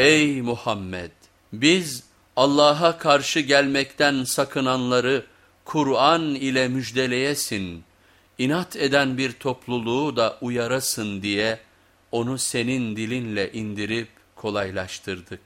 Ey Muhammed! Biz Allah'a karşı gelmekten sakınanları Kur'an ile müjdeleyesin, inat eden bir topluluğu da uyarasın diye onu senin dilinle indirip kolaylaştırdık.